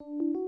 Thank you.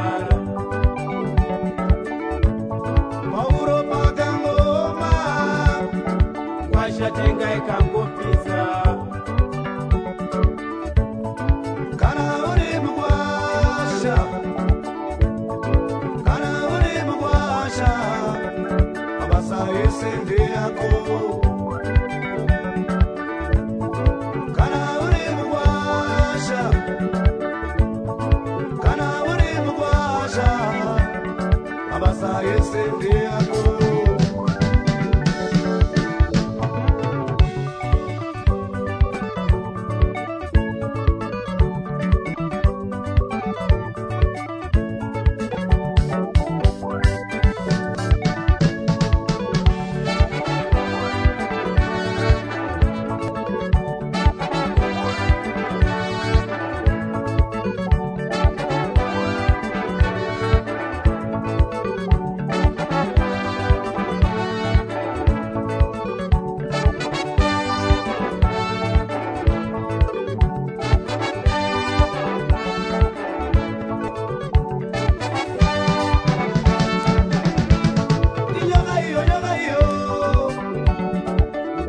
kana uri mugwasha mabasa yesendeyako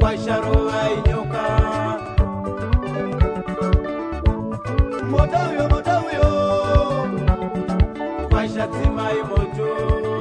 kwasharovainyoka motauyo motauyo kwashadzimai moto